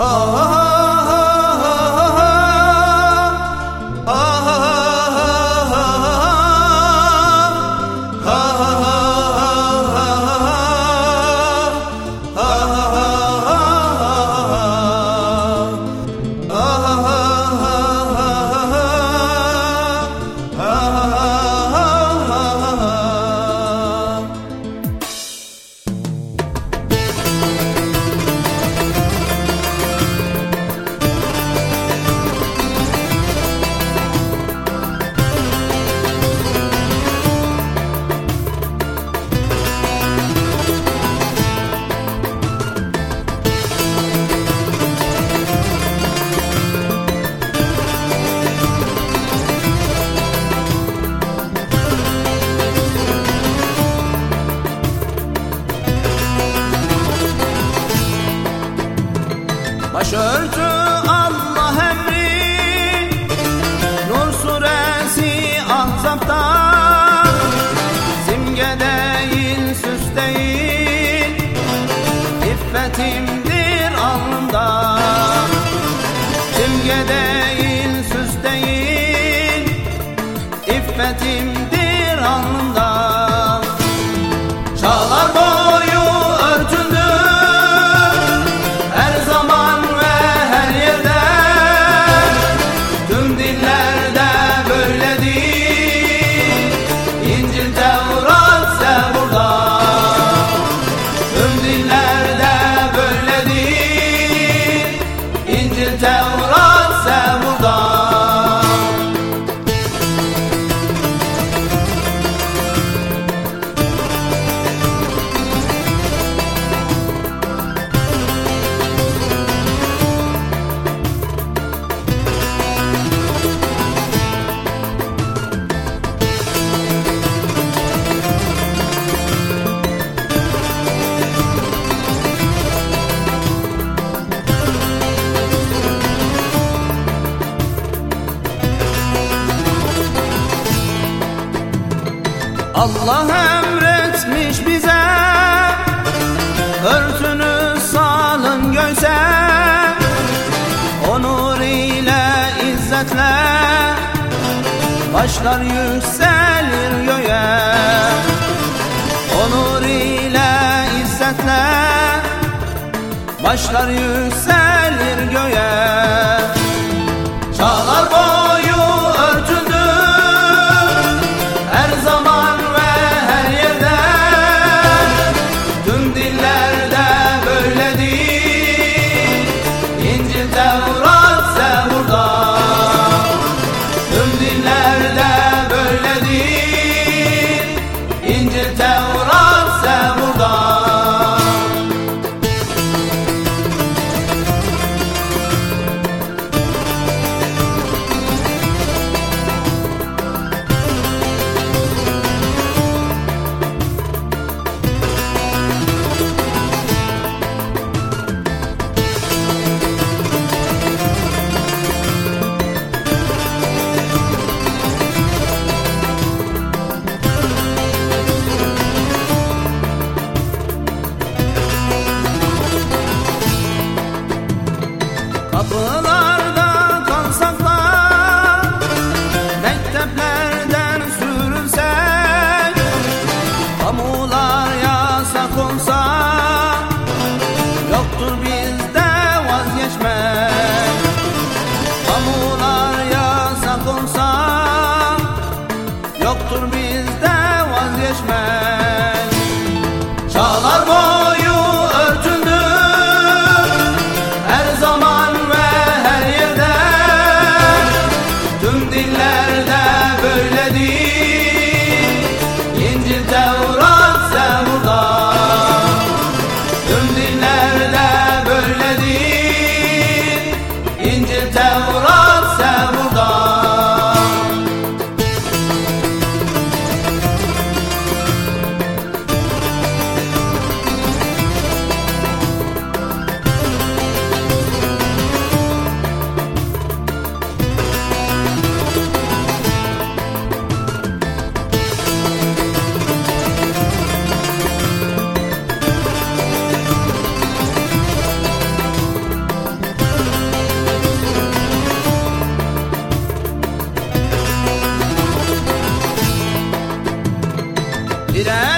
ha. Başörtü Allah emri. Nur suresi ahzapta. Simge değil süs değil. İffetimdir alnımda. Simge değil 사랑으로 Allah emretmiş bize. Örtünü salın göğse Onur ile izzetle. Başlar yükselir göğe. Onur ile izzetle. Başlar yükselir Yoktur bizde vazgeçmez. Çağlar boyu örtündü Her zaman ve her yerde. Tüm diller Mira